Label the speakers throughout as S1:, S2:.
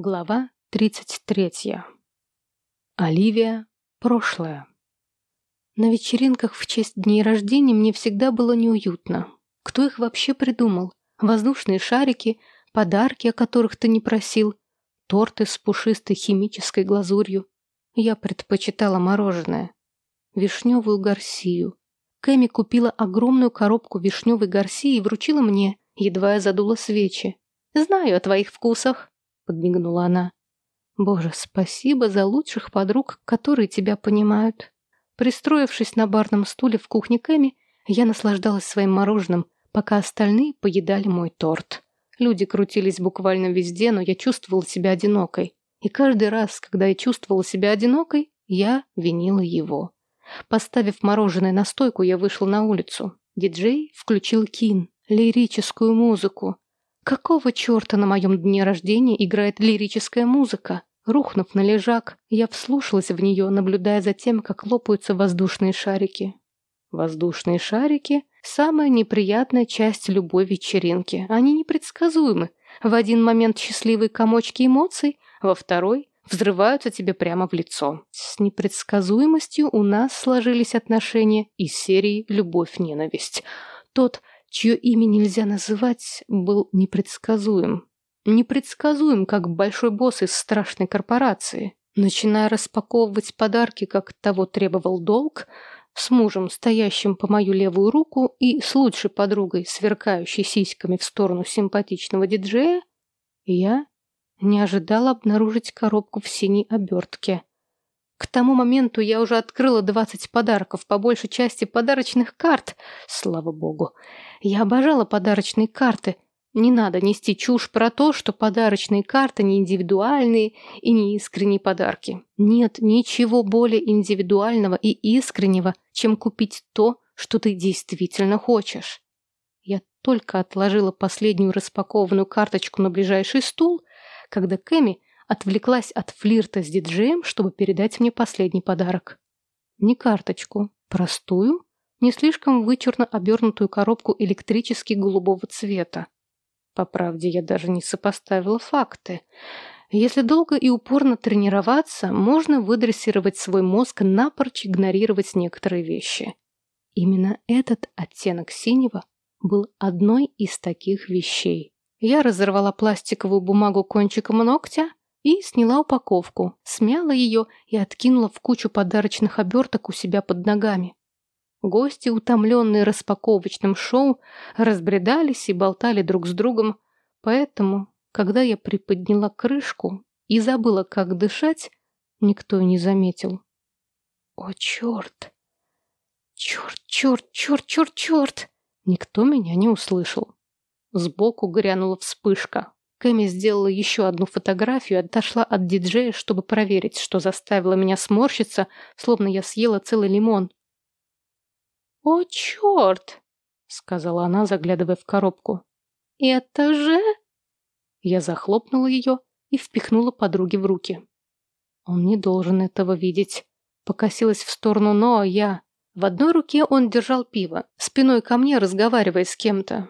S1: Глава 33. Оливия. Прошлое. На вечеринках в честь дней рождения мне всегда было неуютно. Кто их вообще придумал? Воздушные шарики, подарки, о которых ты не просил, торты с пушистой химической глазурью. Я предпочитала мороженое. Вишневую гарсию. Кэми купила огромную коробку вишневой гарсии и вручила мне, едва я задула свечи. «Знаю о твоих вкусах», подмигнула она. Боже, спасибо за лучших подруг, которые тебя понимают. Пристроившись на барном стуле в кухне Кэми, я наслаждалась своим мороженым, пока остальные поедали мой торт. Люди крутились буквально везде, но я чувствовала себя одинокой. И каждый раз, когда я чувствовала себя одинокой, я винила его. Поставив мороженое на стойку, я вышла на улицу. Диджей включил кин, лирическую музыку. Какого черта на моем дне рождения играет лирическая музыка? Рухнув на лежак, я вслушалась в нее, наблюдая за тем, как лопаются воздушные шарики. Воздушные шарики – самая неприятная часть любой вечеринки. Они непредсказуемы. В один момент счастливые комочки эмоций, во второй взрываются тебе прямо в лицо. С непредсказуемостью у нас сложились отношения из серии «Любовь-ненависть». Тот чье имя нельзя называть, был непредсказуем. Непредсказуем, как большой босс из страшной корпорации. Начиная распаковывать подарки, как того требовал долг, с мужем, стоящим по мою левую руку, и с лучшей подругой, сверкающей сиськами в сторону симпатичного диджея, я не ожидала обнаружить коробку в синей обертке. К тому моменту я уже открыла 20 подарков, по большей части подарочных карт, слава богу. Я обожала подарочные карты. Не надо нести чушь про то, что подарочные карты не индивидуальные и не искренние подарки. Нет ничего более индивидуального и искреннего, чем купить то, что ты действительно хочешь. Я только отложила последнюю распакованную карточку на ближайший стул, когда Кэми отвлеклась от флирта с диджеем, чтобы передать мне последний подарок. Не карточку, простую, не слишком вычурно обернутую коробку электрически голубого цвета. По правде, я даже не сопоставила факты. Если долго и упорно тренироваться, можно выдрессировать свой мозг напрочь игнорировать некоторые вещи. Именно этот оттенок синего был одной из таких вещей. Я разорвала пластиковую бумагу кончиком ногтя и сняла упаковку, смяла ее и откинула в кучу подарочных оберток у себя под ногами. Гости, утомленные распаковочным шоу, разбредались и болтали друг с другом, поэтому, когда я приподняла крышку и забыла, как дышать, никто и не заметил. О, черт! Черт, черт, черт, черт, черт! Никто меня не услышал. Сбоку грянула вспышка. Кэми сделала еще одну фотографию отошла от диджея, чтобы проверить, что заставило меня сморщиться, словно я съела целый лимон. «О, черт!» — сказала она, заглядывая в коробку. «Это же...» Я захлопнула ее и впихнула подруге в руки. Он не должен этого видеть. Покосилась в сторону Ноа я. В одной руке он держал пиво, спиной ко мне разговаривая с кем-то.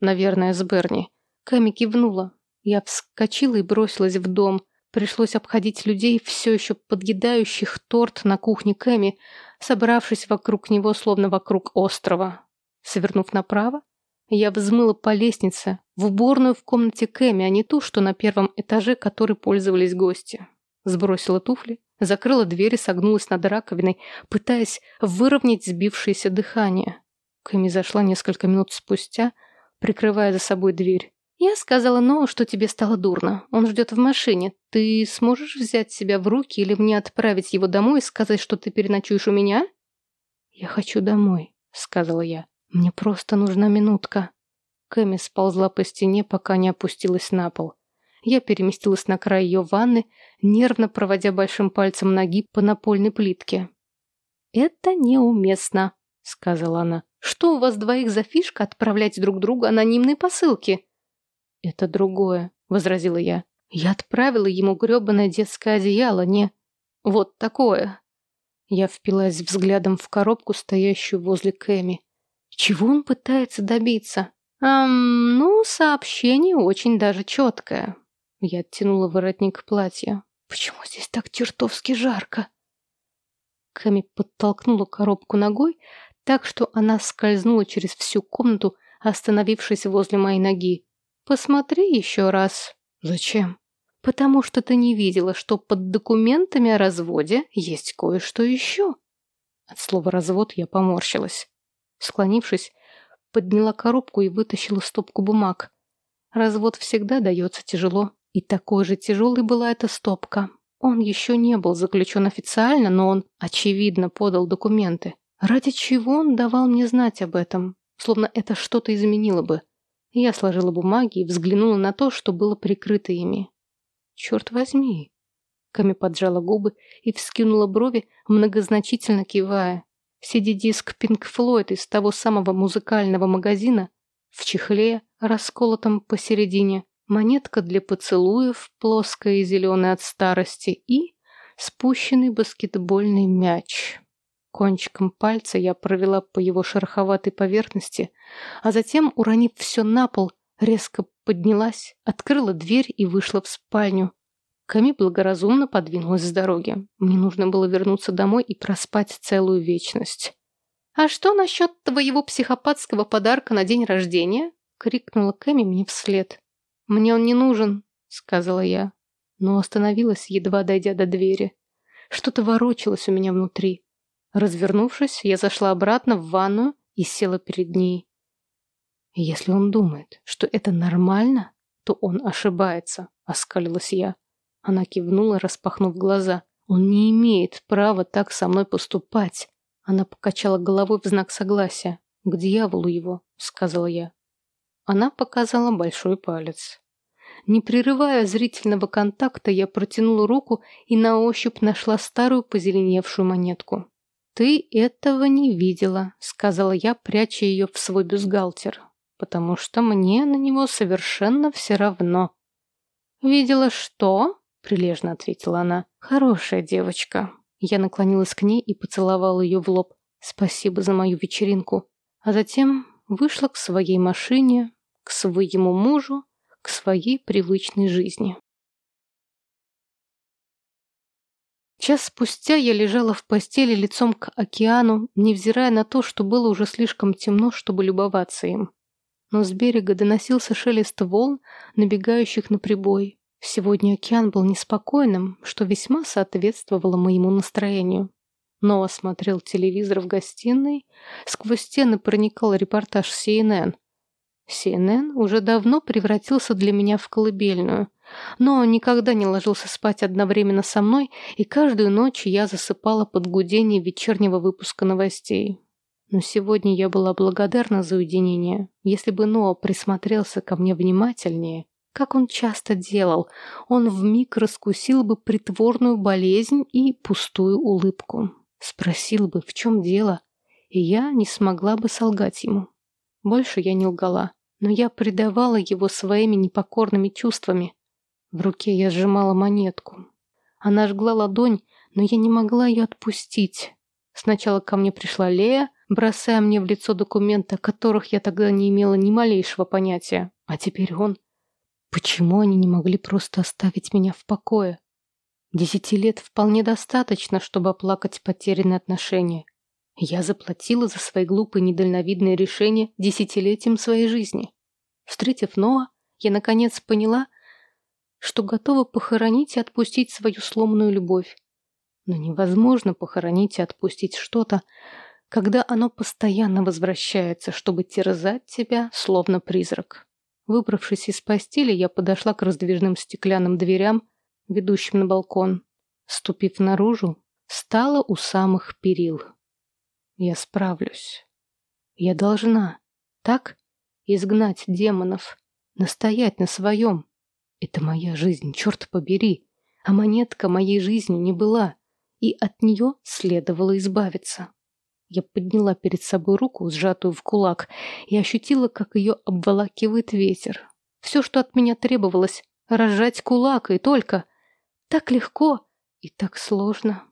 S1: Наверное, с Берни. Ками кивнула. Я вскочила и бросилась в дом. Пришлось обходить людей, все еще подъедающих торт на кухне Кэми, собравшись вокруг него, словно вокруг острова. Свернув направо, я взмыла по лестнице в уборную в комнате Кэми, а не ту, что на первом этаже, которой пользовались гости. Сбросила туфли, закрыла дверь и согнулась над раковиной, пытаясь выровнять сбившееся дыхание. Кэми зашла несколько минут спустя, прикрывая за собой дверь. «Я сказала Ноу, что тебе стало дурно. Он ждет в машине. Ты сможешь взять себя в руки или мне отправить его домой и сказать, что ты переночуешь у меня?» «Я хочу домой», — сказала я. «Мне просто нужна минутка». Кэми сползла по стене, пока не опустилась на пол. Я переместилась на край ее ванны, нервно проводя большим пальцем ноги по напольной плитке. «Это неуместно», — сказала она. «Что у вас двоих за фишка отправлять друг другу анонимные посылки?» «Это другое», — возразила я. «Я отправила ему грёбаное детское одеяло, не... Вот такое». Я впилась взглядом в коробку, стоящую возле Кэми. Чего он пытается добиться? Эм, ну, сообщение очень даже четкое. Я оттянула воротник платья. Почему здесь так чертовски жарко? Кэми подтолкнула коробку ногой, так что она скользнула через всю комнату, остановившись возле моей ноги. «Посмотри еще раз». «Зачем?» «Потому что ты не видела, что под документами о разводе есть кое-что еще». От слова «развод» я поморщилась. Склонившись, подняла коробку и вытащила стопку бумаг. Развод всегда дается тяжело, и такой же тяжелой была эта стопка. Он еще не был заключен официально, но он, очевидно, подал документы. Ради чего он давал мне знать об этом? Словно это что-то изменило бы. Я сложила бумаги и взглянула на то, что было прикрыто ими. Черт возьми. Ками поджала губы и вскинула брови, многозначительно кивая. CD-диск Pink Floyd из того самого музыкального магазина в чехле, расколотом посередине, монетка для поцелуев, плоская и зеленая от старости, и спущенный баскетбольный мяч. Кончиком пальца я провела по его шероховатой поверхности, а затем, уронив все на пол, резко поднялась, открыла дверь и вышла в спальню. Ками благоразумно подвинулась с дороги. Мне нужно было вернуться домой и проспать целую вечность. «А что насчет твоего психопатского подарка на день рождения?» — крикнула Кэми мне вслед. «Мне он не нужен», — сказала я, но остановилась, едва дойдя до двери. Что-то ворочалось у меня внутри. Развернувшись, я зашла обратно в ванную и села перед ней. «Если он думает, что это нормально, то он ошибается», — оскалилась я. Она кивнула, распахнув глаза. «Он не имеет права так со мной поступать». Она покачала головой в знак согласия. «К дьяволу его», — сказала я. Она показала большой палец. Не прерывая зрительного контакта, я протянула руку и на ощупь нашла старую позеленевшую монетку. «Ты этого не видела», — сказала я, пряча ее в свой бюстгальтер, «потому что мне на него совершенно все равно». «Видела что?» — прилежно ответила она. «Хорошая девочка». Я наклонилась к ней и поцеловала ее в лоб. «Спасибо за мою вечеринку». А затем вышла к своей машине, к своему мужу, к своей привычной жизни. Час спустя я лежала в постели лицом к океану, невзирая на то, что было уже слишком темно, чтобы любоваться им. Но с берега доносился шелест волн, набегающих на прибой. Сегодня океан был неспокойным, что весьма соответствовало моему настроению. Ноа смотрел телевизор в гостиной, сквозь стены проникал репортаж CNN – CNN уже давно превратился для меня в колыбельную, но никогда не ложился спать одновременно со мной, и каждую ночь я засыпала под гудение вечернего выпуска новостей. Но сегодня я была благодарна за уединение. Если бы Ноа присмотрелся ко мне внимательнее, как он часто делал, он вмиг раскусил бы притворную болезнь и пустую улыбку. Спросил бы, в чем дело, и я не смогла бы солгать ему. Больше я не лгала но я предавала его своими непокорными чувствами. В руке я сжимала монетку. Она жгла ладонь, но я не могла ее отпустить. Сначала ко мне пришла Лея, бросая мне в лицо документы, о которых я тогда не имела ни малейшего понятия. А теперь он... Почему они не могли просто оставить меня в покое? Десяти лет вполне достаточно, чтобы оплакать потерянные отношения. Я заплатила за свои глупые недальновидные решения десятилетием своей жизни. Встретив Ноа, я наконец поняла, что готова похоронить и отпустить свою сломанную любовь. Но невозможно похоронить и отпустить что-то, когда оно постоянно возвращается, чтобы терзать тебя, словно призрак. Выбравшись из постели, я подошла к раздвижным стеклянным дверям, ведущим на балкон. Ступив наружу, стала у самых перил. Я справлюсь. Я должна. Так? Изгнать демонов. Настоять на своем. Это моя жизнь, черт побери. А монетка моей жизни не была. И от нее следовало избавиться. Я подняла перед собой руку, сжатую в кулак, и ощутила, как ее обволакивает ветер. Все, что от меня требовалось, разжать кулак, и только. Так легко и так сложно.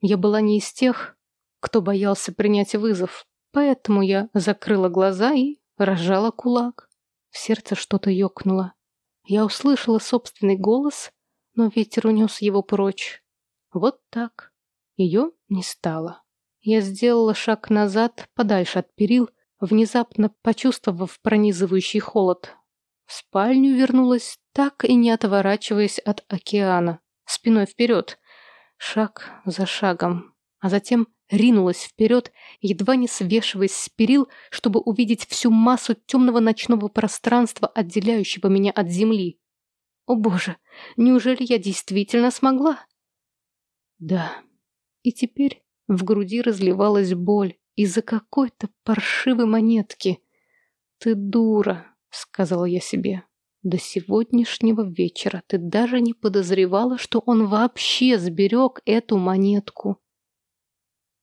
S1: Я была не из тех, кто боялся принять вызов. Поэтому я закрыла глаза и разжала кулак. В сердце что-то ёкнуло. Я услышала собственный голос, но ветер унес его прочь. Вот так. Ее не стало. Я сделала шаг назад, подальше от перил, внезапно почувствовав пронизывающий холод. В спальню вернулась, так и не отворачиваясь от океана, спиной вперед, шаг за шагом, а затем ринулась вперед, едва не свешиваясь с перил, чтобы увидеть всю массу темного ночного пространства, отделяющего меня от земли. О боже, неужели я действительно смогла? Да. И теперь в груди разливалась боль из-за какой-то паршивой монетки. «Ты дура», — сказала я себе. «До сегодняшнего вечера ты даже не подозревала, что он вообще сберег эту монетку».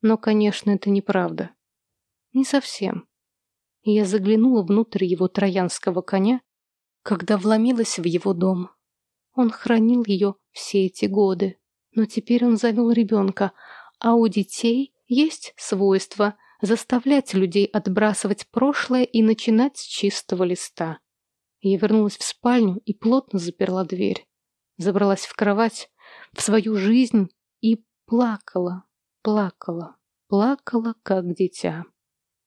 S1: Но, конечно, это неправда. Не совсем. Я заглянула внутрь его троянского коня, когда вломилась в его дом. Он хранил ее все эти годы, но теперь он завел ребенка, а у детей есть свойство заставлять людей отбрасывать прошлое и начинать с чистого листа. Я вернулась в спальню и плотно заперла дверь. Забралась в кровать, в свою жизнь и плакала, плакала, плакала, как дитя.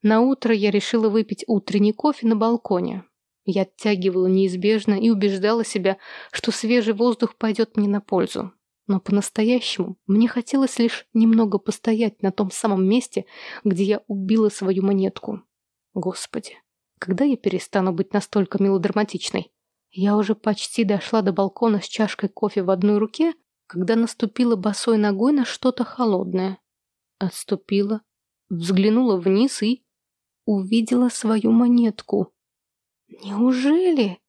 S1: На утро я решила выпить утренний кофе на балконе. Я оттягивала неизбежно и убеждала себя, что свежий воздух пойдет мне на пользу. Но по-настоящему мне хотелось лишь немного постоять на том самом месте, где я убила свою монетку. Господи, когда я перестану быть настолько мелодраматичной? Я уже почти дошла до балкона с чашкой кофе в одной руке, когда наступила босой ногой на что-то холодное. Отступила, взглянула вниз и увидела свою монетку. Неужели?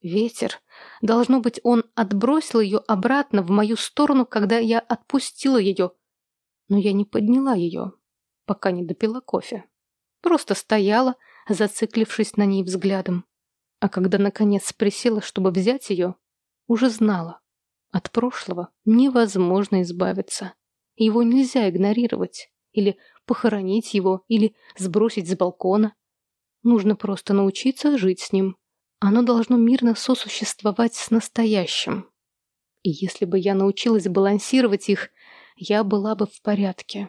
S1: Ветер. Должно быть, он отбросил ее обратно в мою сторону, когда я отпустила ее. Но я не подняла ее, пока не допила кофе. Просто стояла, зациклившись на ней взглядом. А когда, наконец, присела, чтобы взять ее, уже знала. От прошлого невозможно избавиться. Его нельзя игнорировать. Или похоронить его, или сбросить с балкона. Нужно просто научиться жить с ним. Оно должно мирно сосуществовать с настоящим. И если бы я научилась балансировать их, я была бы в порядке.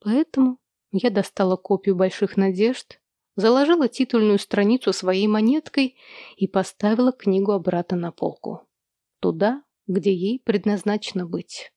S1: Поэтому я достала копию «Больших надежд», заложила титульную страницу своей монеткой и поставила книгу обратно на полку. Туда, где ей предназначено быть.